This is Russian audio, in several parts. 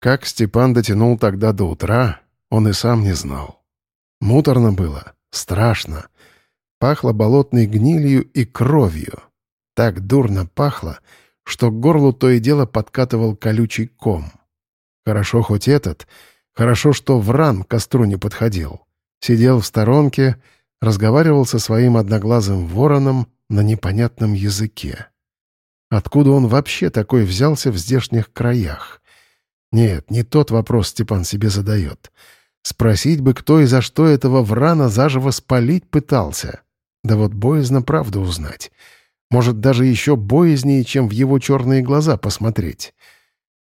Как Степан дотянул тогда до утра, он и сам не знал. Муторно было, страшно. Пахло болотной гнилью и кровью. Так дурно пахло, что к горлу то и дело подкатывал колючий ком. Хорошо хоть этот, хорошо, что Вран к костру не подходил. Сидел в сторонке, разговаривал со своим одноглазым вороном на непонятном языке. Откуда он вообще такой взялся в здешних краях? Нет, не тот вопрос Степан себе задает. Спросить бы, кто и за что этого врана заживо спалить пытался. Да вот боязно правду узнать. Может, даже еще боязнее, чем в его черные глаза посмотреть.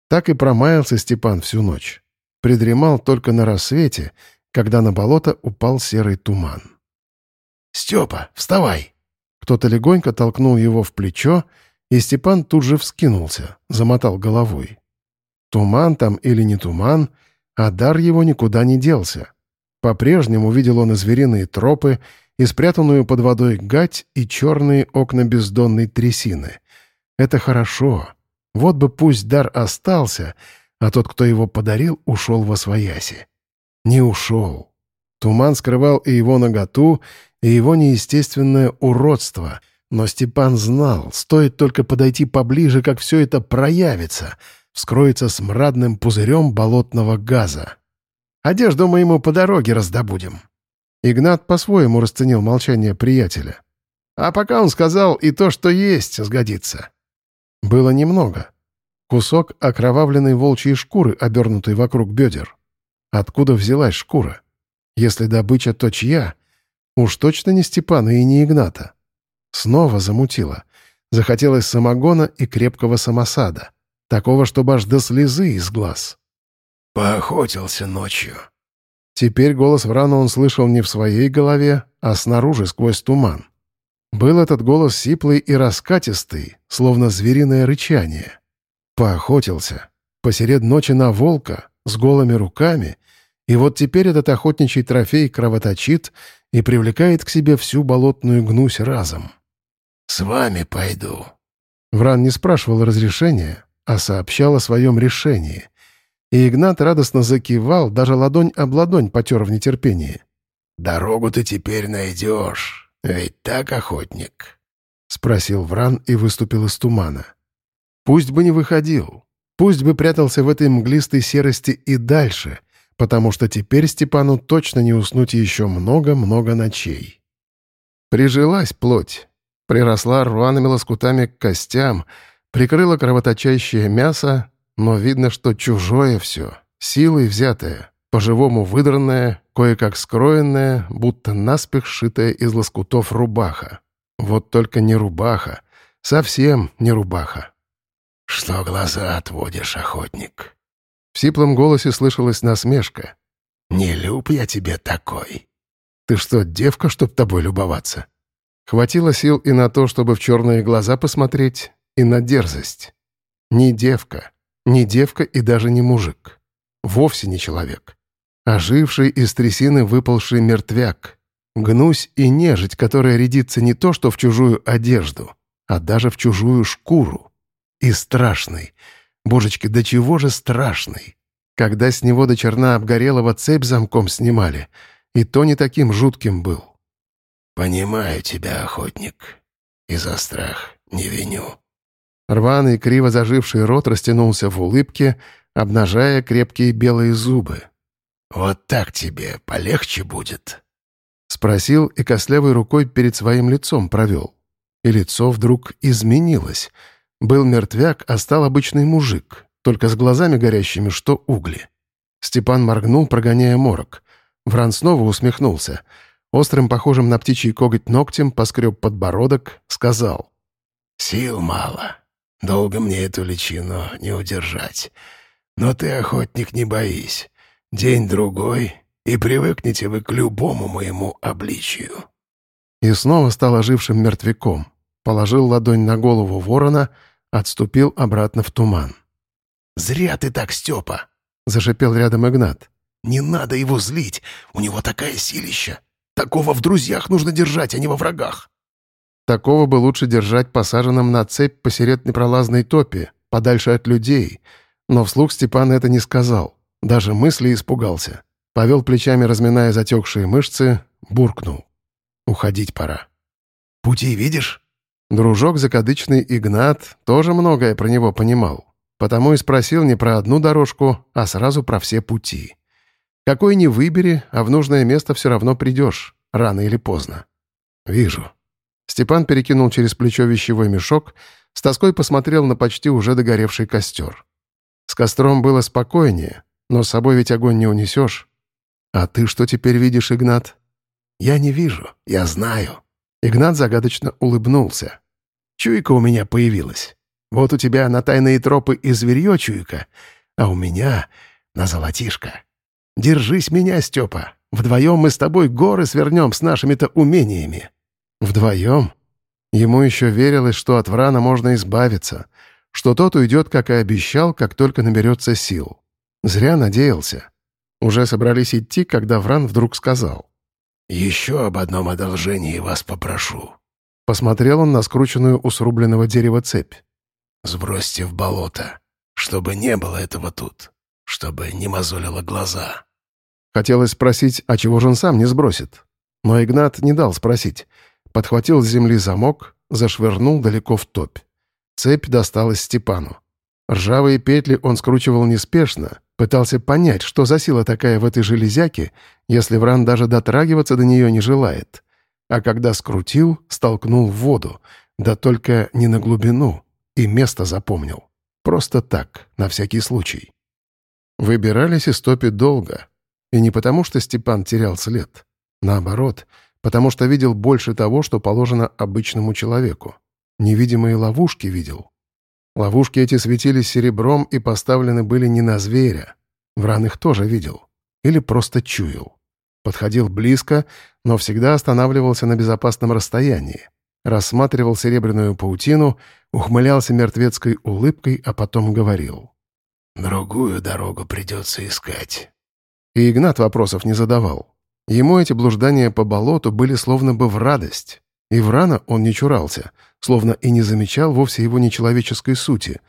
Так и промаялся Степан всю ночь. Придремал только на рассвете, когда на болото упал серый туман. «Степа, вставай!» Кто-то легонько толкнул его в плечо, и Степан тут же вскинулся, замотал головой. Туман там или не туман, а дар его никуда не делся. По-прежнему видел он и звериные тропы, и спрятанную под водой гать, и черные окна бездонной трясины. Это хорошо. Вот бы пусть дар остался, а тот, кто его подарил, ушел во свояси. Не ушел. Туман скрывал и его наготу, и его неестественное уродство — но Степан знал, стоит только подойти поближе, как все это проявится, вскроется смрадным пузырем болотного газа. «Одежду мы ему по дороге раздобудем». Игнат по-своему расценил молчание приятеля. А пока он сказал, и то, что есть, сгодится. Было немного. Кусок окровавленной волчьей шкуры, обернутой вокруг бедер. Откуда взялась шкура? Если добыча, то чья? Уж точно не Степана и не Игната. Снова замутило. Захотелось самогона и крепкого самосада. Такого, чтобы аж до слезы из глаз. «Поохотился ночью». Теперь голос Врана он слышал не в своей голове, а снаружи, сквозь туман. Был этот голос сиплый и раскатистый, словно звериное рычание. Поохотился. Посеред ночи на волка, с голыми руками, и вот теперь этот охотничий трофей кровоточит и привлекает к себе всю болотную гнусь разом. «С вами пойду». Вран не спрашивал разрешения, а сообщал о своем решении. И Игнат радостно закивал, даже ладонь об ладонь потер в нетерпении. «Дорогу ты теперь найдешь, ведь так, охотник?» — спросил Вран и выступил из тумана. «Пусть бы не выходил, пусть бы прятался в этой мглистой серости и дальше, потому что теперь Степану точно не уснуть еще много-много ночей». Прижилась плоть, приросла рваными лоскутами к костям, прикрыла кровоточащее мясо, но видно, что чужое все, силой взятое, по-живому выдранное, кое-как скроенное, будто наспех сшитая из лоскутов рубаха. Вот только не рубаха, совсем не рубаха. «Что глаза отводишь, охотник?» В сиплом голосе слышалась насмешка. «Не люб я тебе такой». «Ты что, девка, чтоб тобой любоваться?» Хватило сил и на то, чтобы в черные глаза посмотреть, и на дерзость. Не девка, не девка и даже не мужик. Вовсе не человек. Оживший из трясины выпалший мертвяк. Гнусь и нежить, которая рядится не то что в чужую одежду, а даже в чужую шкуру. И страшный. Божечки, до чего же страшный. Когда с него до черна обгорелого цепь замком снимали, и то не таким жутким был. «Понимаю тебя, охотник, и за страх не виню». Рваный, криво заживший рот растянулся в улыбке, обнажая крепкие белые зубы. «Вот так тебе полегче будет?» Спросил и костлявой рукой перед своим лицом провел. И лицо вдруг изменилось. Был мертвяк, а стал обычный мужик, только с глазами горящими, что угли. Степан моргнул, прогоняя морок. Вран снова усмехнулся — Острым, похожим на птичий коготь ногтем, поскреб подбородок, сказал. «Сил мало. Долго мне эту личину не удержать. Но ты, охотник, не боись. День-другой, и привыкнете вы к любому моему обличию». И снова стал ожившим мертвяком. Положил ладонь на голову ворона, отступил обратно в туман. «Зря ты так, Степа!» — зашипел рядом Игнат. «Не надо его злить, у него такая силища. Такого в друзьях нужно держать, а не во врагах. Такого бы лучше держать посаженным на цепь посеред непролазной топи, подальше от людей. Но вслух Степан это не сказал. Даже мысли испугался. Повел плечами, разминая затекшие мышцы, буркнул. «Уходить пора». «Пути видишь?» Дружок закадычный Игнат тоже многое про него понимал. Потому и спросил не про одну дорожку, а сразу про все пути. Какой ни выбери, а в нужное место все равно придешь, рано или поздно. «Вижу». Степан перекинул через плечо вещевой мешок, с тоской посмотрел на почти уже догоревший костер. С костром было спокойнее, но с собой ведь огонь не унесешь. А ты что теперь видишь, Игнат? Я не вижу, я знаю. Игнат загадочно улыбнулся. Чуйка у меня появилась. Вот у тебя на тайные тропы и зверье чуйка, а у меня на золотишко. Держись меня, Степа. Вдвоем мы с тобой горы свернем с нашими-то умениями. Вдвоем? Ему еще верилось, что от Врана можно избавиться, что тот уйдет, как и обещал, как только наберется сил. Зря надеялся. Уже собрались идти, когда Вран вдруг сказал. «Еще об одном одолжении вас попрошу». Посмотрел он на скрученную у срубленного дерева цепь. «Сбросьте в болото, чтобы не было этого тут, чтобы не мозолило глаза». Хотелось спросить, а чего же он сам не сбросит? Но Игнат не дал спросить. Подхватил с земли замок, зашвырнул далеко в топь. Цепь досталась Степану. Ржавые петли он скручивал неспешно, пытался понять, что за сила такая в этой железяке, если Вран даже дотрагиваться до нее не желает. А когда скрутил, столкнул в воду, да только не на глубину, и место запомнил. Просто так, на всякий случай. Выбирались из топи долго. И не потому, что Степан терял след. Наоборот, потому что видел больше того, что положено обычному человеку. Невидимые ловушки видел. Ловушки эти светились серебром и поставлены были не на зверя. Вран их тоже видел. Или просто чуял. Подходил близко, но всегда останавливался на безопасном расстоянии. Рассматривал серебряную паутину, ухмылялся мертвецкой улыбкой, а потом говорил. «Другую дорогу придется искать». И Игнат вопросов не задавал. Ему эти блуждания по болоту были словно бы в радость. И Врана он не чурался, словно и не замечал вовсе его нечеловеческой сути.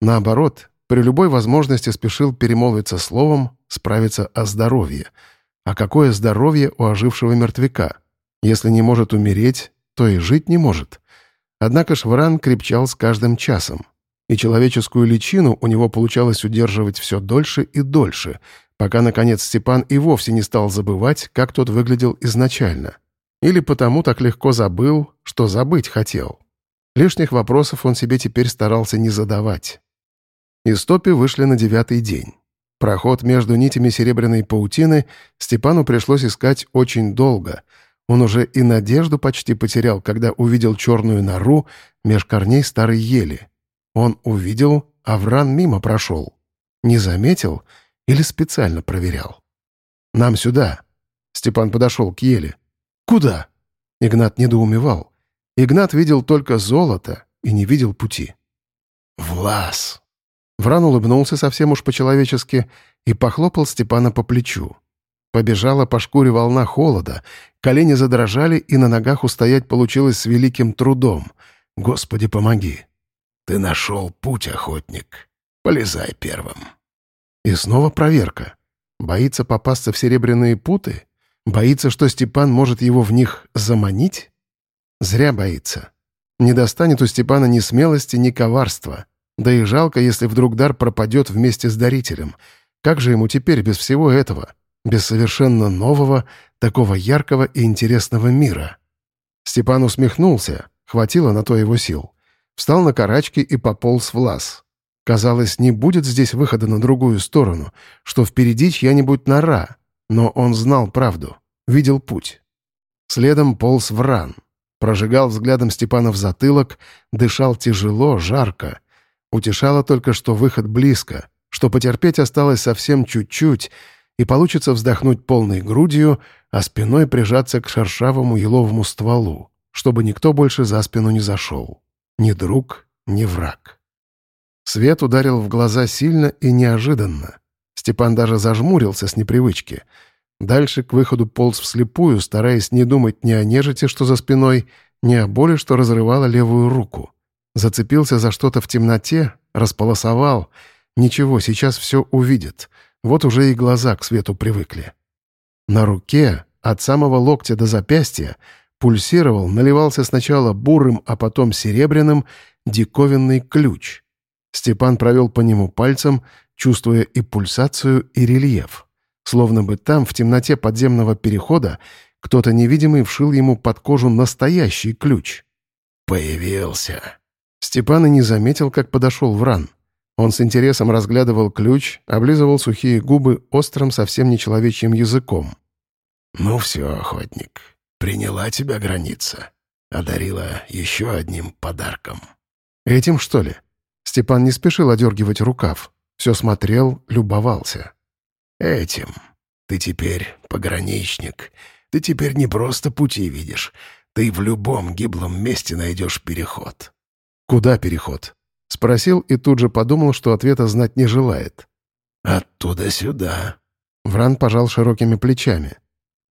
Наоборот, при любой возможности спешил перемолвиться словом, справиться о здоровье. А какое здоровье у ожившего мертвяка? Если не может умереть, то и жить не может. Однако Швран крепчал с каждым часом. И человеческую личину у него получалось удерживать все дольше и дольше, пока, наконец, Степан и вовсе не стал забывать, как тот выглядел изначально. Или потому так легко забыл, что забыть хотел. Лишних вопросов он себе теперь старался не задавать. Из топи вышли на девятый день. Проход между нитями серебряной паутины Степану пришлось искать очень долго. Он уже и надежду почти потерял, когда увидел черную нору меж корней старой ели. Он увидел, а Вран мимо прошел. Не заметил или специально проверял? «Нам сюда!» Степан подошел к еле. «Куда?» Игнат недоумевал. Игнат видел только золото и не видел пути. «Влас!» Вран улыбнулся совсем уж по-человечески и похлопал Степана по плечу. Побежала по шкуре волна холода, колени задрожали, и на ногах устоять получилось с великим трудом. «Господи, помоги!» «Ты нашел путь, охотник. Полезай первым». И снова проверка. Боится попасться в серебряные путы? Боится, что Степан может его в них заманить? Зря боится. Не достанет у Степана ни смелости, ни коварства. Да и жалко, если вдруг дар пропадет вместе с дарителем. Как же ему теперь без всего этого? Без совершенно нового, такого яркого и интересного мира? Степан усмехнулся. Хватило на то его сил. Встал на карачки и пополз в лаз. Казалось, не будет здесь выхода на другую сторону, что впереди чья-нибудь нора, но он знал правду, видел путь. Следом полз Вран. Прожигал взглядом Степана в затылок, дышал тяжело, жарко. Утешало только, что выход близко, что потерпеть осталось совсем чуть-чуть, и получится вздохнуть полной грудью, а спиной прижаться к шершавому еловому стволу, чтобы никто больше за спину не зашел. Ни друг, ни враг. Свет ударил в глаза сильно и неожиданно. Степан даже зажмурился с непривычки. Дальше к выходу полз вслепую, стараясь не думать ни о нежити, что за спиной, ни о боли, что разрывала левую руку. Зацепился за что-то в темноте, располосовал, Ничего, сейчас все увидит. Вот уже и глаза к свету привыкли. На руке, от самого локтя до запястья, пульсировал, наливался сначала бурым, а потом серебряным, диковинный ключ. Степан провел по нему пальцем, чувствуя и пульсацию, и рельеф. Словно бы там, в темноте подземного перехода, кто-то невидимый вшил ему под кожу настоящий ключ. «Появился!» Степан и не заметил, как подошел Вран. Он с интересом разглядывал ключ, облизывал сухие губы острым, совсем нечеловечьим языком. «Ну все, охотник, приняла тебя граница. Одарила еще одним подарком». «Этим, что ли?» Степан не спешил одергивать рукав. Все смотрел, любовался. «Этим. Ты теперь пограничник. Ты теперь не просто пути видишь. Ты в любом гиблом месте найдешь переход». «Куда переход?» Спросил и тут же подумал, что ответа знать не желает. «Оттуда сюда». Вран пожал широкими плечами.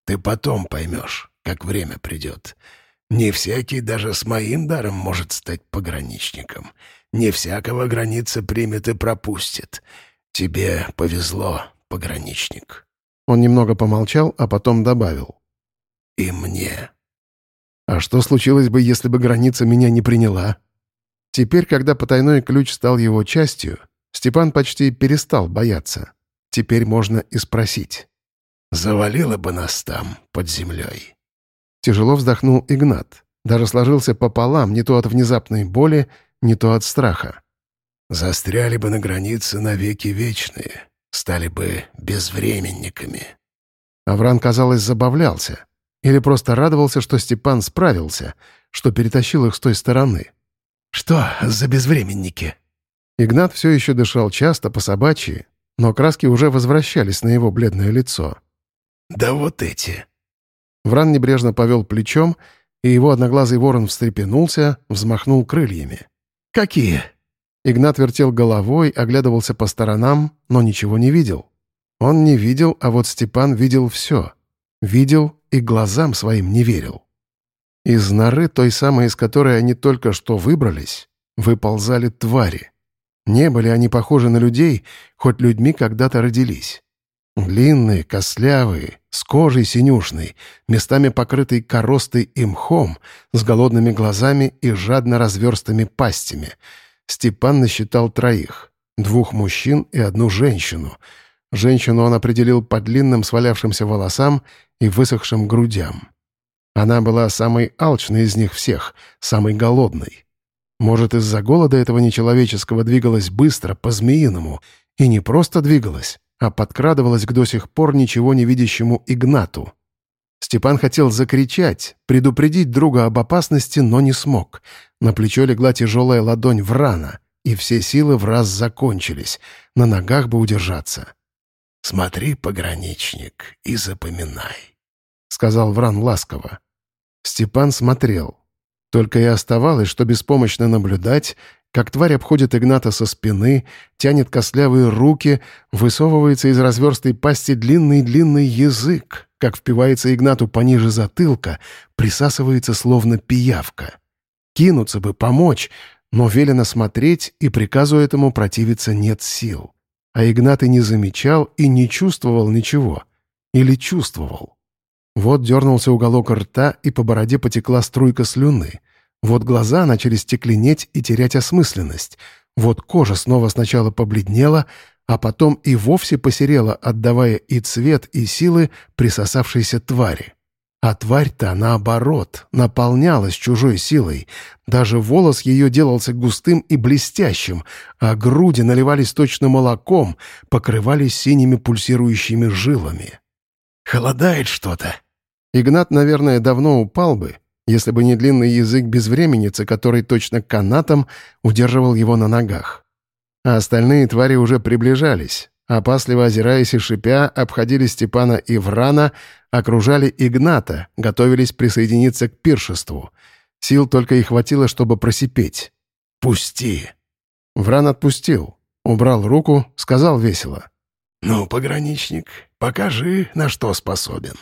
«Ты потом поймешь, как время придет. Не всякий даже с моим даром может стать пограничником. Не всякого граница примет и пропустит. Тебе повезло, пограничник». Он немного помолчал, а потом добавил. «И мне». «А что случилось бы, если бы граница меня не приняла?» Теперь, когда потайной ключ стал его частью, Степан почти перестал бояться. Теперь можно и спросить. «Завалило бы нас там, под землей». Тяжело вздохнул Игнат. Даже сложился пополам, не то от внезапной боли, не то от страха. «Застряли бы на границе навеки вечные, стали бы безвременниками». Авран, казалось, забавлялся. Или просто радовался, что Степан справился, что перетащил их с той стороны. «Что за безвременники?» Игнат все еще дышал часто, по собачьи, но краски уже возвращались на его бледное лицо. «Да вот эти». Вран небрежно повел плечом, и его одноглазый ворон встрепенулся, взмахнул крыльями. «Какие?» Игнат вертел головой, оглядывался по сторонам, но ничего не видел. Он не видел, а вот Степан видел все. Видел и глазам своим не верил. Из норы, той самой, из которой они только что выбрались, выползали твари. Не были они похожи на людей, хоть людьми когда-то родились. Длинные, костлявые, с кожей синюшной, местами покрытой коростой и мхом, с голодными глазами и жадно разверстыми пастями. Степан насчитал троих — двух мужчин и одну женщину. Женщину он определил по длинным свалявшимся волосам и высохшим грудям. Она была самой алчной из них всех, самой голодной. Может, из-за голода этого нечеловеческого двигалась быстро, по-змеиному, и не просто двигалась, а подкрадывалась к до сих пор ничего не видящему Игнату. Степан хотел закричать, предупредить друга об опасности, но не смог. На плечо легла тяжелая ладонь Врана, и все силы в раз закончились. На ногах бы удержаться. «Смотри, пограничник, и запоминай», — сказал Вран ласково. Степан смотрел. Только и оставалось, что беспомощно наблюдать, как тварь обходит Игната со спины, тянет костлявые руки, высовывается из разверстой пасти длинный-длинный язык, как впивается Игнату пониже затылка, присасывается словно пиявка. Кинуться бы, помочь, но велено смотреть, и приказу этому противиться нет сил. А Игнат и не замечал и не чувствовал ничего. Или чувствовал. Вот дернулся уголок рта, и по бороде потекла струйка слюны. Вот глаза начали стекленеть и терять осмысленность. Вот кожа снова сначала побледнела, а потом и вовсе посерела, отдавая и цвет, и силы присосавшейся твари. А тварь-то, наоборот, наполнялась чужой силой. Даже волос ее делался густым и блестящим, а груди наливались точно молоком, покрывались синими пульсирующими жилами. «Холодает что-то», Игнат, наверное, давно упал бы, если бы не длинный язык безвременницы, который точно канатом удерживал его на ногах. А остальные твари уже приближались, опасливо озираясь и шипя, обходили Степана и Врана, окружали Игната, готовились присоединиться к пиршеству. Сил только и хватило, чтобы просипеть. «Пусти!» Вран отпустил, убрал руку, сказал весело. «Ну, пограничник, покажи, на что способен».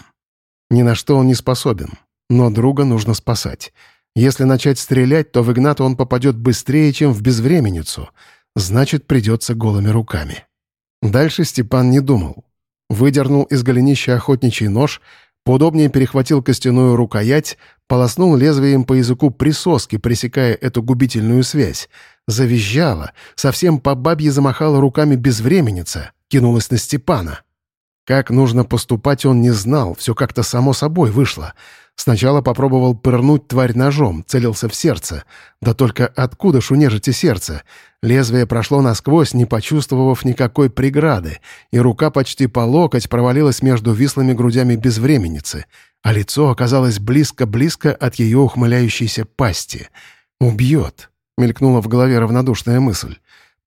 Ни на что он не способен. Но друга нужно спасать. Если начать стрелять, то в Игната он попадет быстрее, чем в безвременницу. значит, придется голыми руками. Дальше Степан не думал. Выдернул из голенища охотничий нож, поудобнее перехватил костяную рукоять, полоснул лезвием по языку присоски, пресекая эту губительную связь. Завизжала, совсем по бабье замахала руками безвременница, кинулась на Степана. Как нужно поступать, он не знал, все как-то само собой вышло. Сначала попробовал пырнуть тварь ножом, целился в сердце. Да только откуда нежити сердце? Лезвие прошло насквозь, не почувствовав никакой преграды, и рука почти по локоть провалилась между вислыми грудями безвременницы, а лицо оказалось близко-близко от ее ухмыляющейся пасти. «Убьет», — мелькнула в голове равнодушная мысль.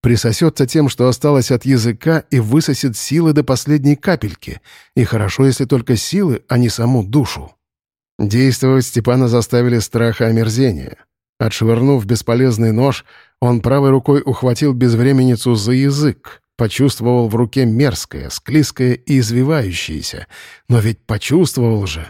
«Присосется тем, что осталось от языка, и высосет силы до последней капельки. И хорошо, если только силы, а не саму душу». Действовать Степана заставили страх и омерзение. Отшвырнув бесполезный нож, он правой рукой ухватил безвременницу за язык, почувствовал в руке мерзкое, склизкое и извивающееся. Но ведь почувствовал же.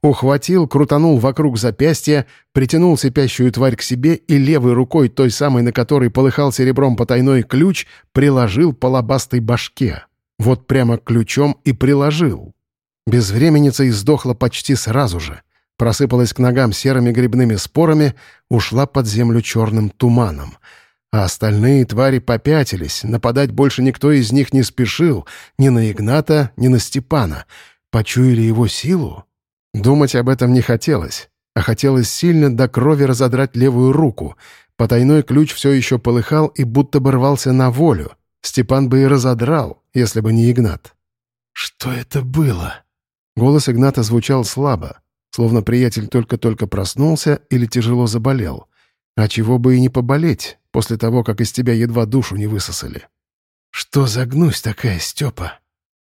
Ухватил, крутанул вокруг запястья, притянул цепящую тварь к себе и левой рукой, той самой, на которой полыхал серебром потайной ключ, приложил по лобастой башке. Вот прямо ключом и приложил. Безвременница издохла почти сразу же просыпалась к ногам серыми грибными спорами, ушла под землю черным туманом. А остальные твари попятились, нападать больше никто из них не спешил, ни на Игната, ни на Степана. Почуяли его силу? Думать об этом не хотелось, а хотелось сильно до крови разодрать левую руку. Потайной ключ все еще полыхал и будто бы рвался на волю. Степан бы и разодрал, если бы не Игнат. «Что это было?» Голос Игната звучал слабо, Словно приятель только-только проснулся или тяжело заболел. А чего бы и не поболеть, после того, как из тебя едва душу не высосали. «Что за гнусь такая, Степа?»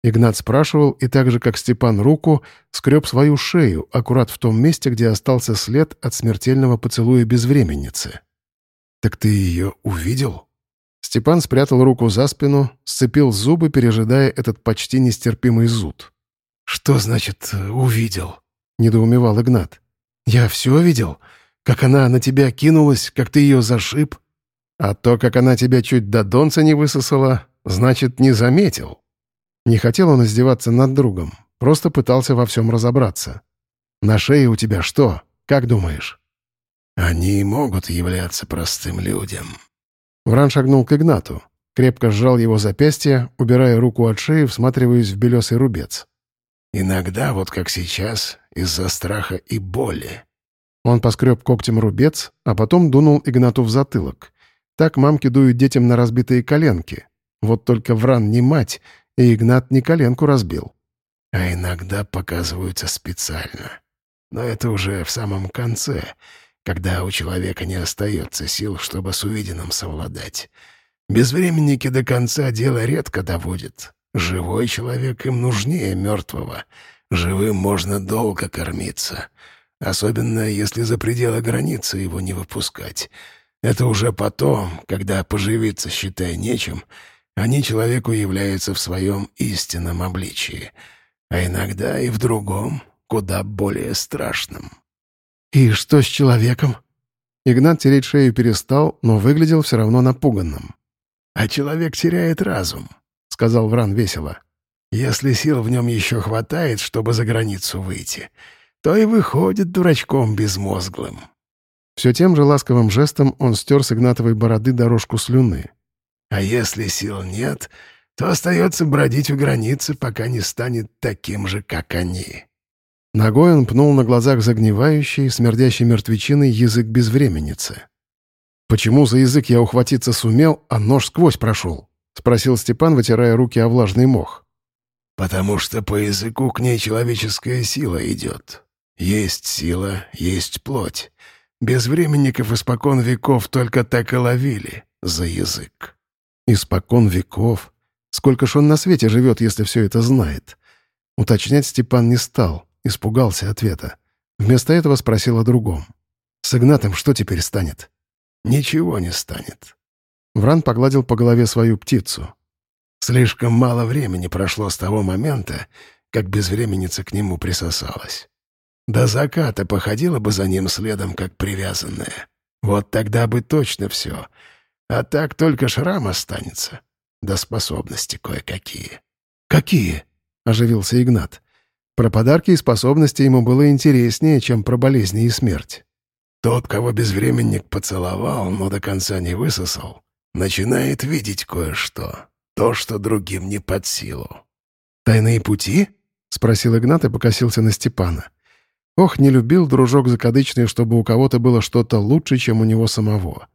Игнат спрашивал, и так же, как Степан руку, скреб свою шею, аккурат в том месте, где остался след от смертельного поцелуя безвременницы. «Так ты ее увидел?» Степан спрятал руку за спину, сцепил зубы, пережидая этот почти нестерпимый зуд. «Что значит «увидел»?» — недоумевал Игнат. «Я все видел. Как она на тебя кинулась, как ты ее зашиб. А то, как она тебя чуть до донца не высосала, значит, не заметил». Не хотел он издеваться над другом, просто пытался во всем разобраться. «На шее у тебя что? Как думаешь?» «Они могут являться простым людям». Вран шагнул к Игнату, крепко сжал его запястье, убирая руку от шеи, всматриваясь в белесый рубец. Иногда, вот как сейчас, из-за страха и боли. Он поскреб когтем рубец, а потом дунул Игнату в затылок. Так мамки дуют детям на разбитые коленки. Вот только Вран не мать, и Игнат не коленку разбил. А иногда показываются специально. Но это уже в самом конце, когда у человека не остается сил, чтобы с увиденным совладать. Безвременники до конца дело редко доводят. Живой человек им нужнее мертвого. Живым можно долго кормиться. Особенно, если за пределы границы его не выпускать. Это уже потом, когда поживиться, считай, нечем, они человеку являются в своем истинном обличии, а иногда и в другом, куда более страшном. «И что с человеком?» Игнат тереть шею перестал, но выглядел все равно напуганным. «А человек теряет разум сказал Вран весело. «Если сил в нем еще хватает, чтобы за границу выйти, то и выходит дурачком безмозглым». Все тем же ласковым жестом он стер с Игнатовой бороды дорожку слюны. «А если сил нет, то остается бродить у границы, пока не станет таким же, как они». Ногой он пнул на глазах загнивающий, смердящий мертвечиной язык безвременницы. «Почему за язык я ухватиться сумел, а нож сквозь прошел?» — спросил Степан, вытирая руки о влажный мох. «Потому что по языку к ней человеческая сила идет. Есть сила, есть плоть. Безвременников испокон веков только так и ловили за язык». «Испокон веков? Сколько ж он на свете живет, если все это знает?» Уточнять Степан не стал, испугался ответа. Вместо этого спросил о другом. «С Игнатом что теперь станет?» «Ничего не станет. Вран погладил по голове свою птицу. «Слишком мало времени прошло с того момента, как безвременница к нему присосалась. До заката походила бы за ним следом, как привязанная. Вот тогда бы точно все. А так только шрам останется. Да способности кое-какие». «Какие?» — оживился Игнат. Про подарки и способности ему было интереснее, чем про болезни и смерть. Тот, кого безвременник поцеловал, но до конца не высосал, начинает видеть кое-что, то, что другим не под силу. «Тайные пути?» — спросил Игнат и покосился на Степана. Ох, не любил дружок закадычный, чтобы у кого-то было что-то лучше, чем у него самого.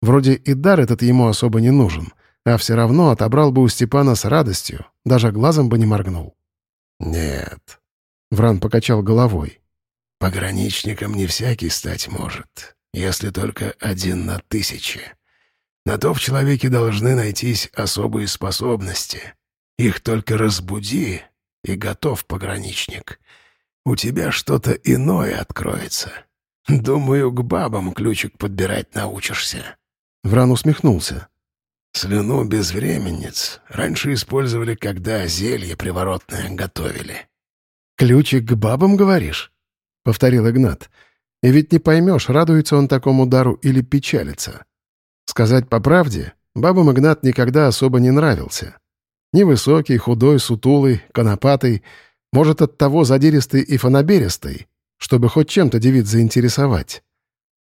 Вроде и дар этот ему особо не нужен, а все равно отобрал бы у Степана с радостью, даже глазом бы не моргнул. «Нет», Вран покачал головой. «Пограничником не всякий стать может, если только один на тысячи. На то в человеке должны найтись особые способности. Их только разбуди, и готов пограничник. У тебя что-то иное откроется. Думаю, к бабам ключик подбирать научишься». Вран усмехнулся. «Слюну безвременниц раньше использовали, когда зелье приворотное готовили». «Ключик к бабам, говоришь?» — повторил Игнат. «И ведь не поймешь, радуется он такому дару или печалится. Сказать по правде, бабам Игнат никогда особо не нравился. Невысокий, худой, сутулый, конопатый, может, от того задиристый и фанаберистый, чтобы хоть чем-то девиц заинтересовать.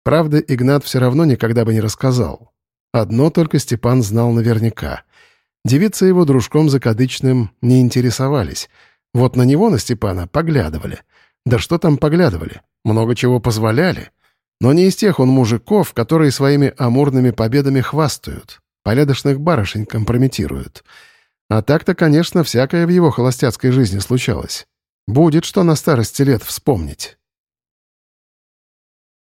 Правда, Игнат все равно никогда бы не рассказал. Одно только Степан знал наверняка. Девицы его дружком закадычным не интересовались — вот на него, на Степана, поглядывали. Да что там поглядывали? Много чего позволяли. Но не из тех он мужиков, которые своими амурными победами хвастают, порядочных барышень компрометируют. А так-то, конечно, всякое в его холостяцкой жизни случалось. Будет что на старости лет вспомнить.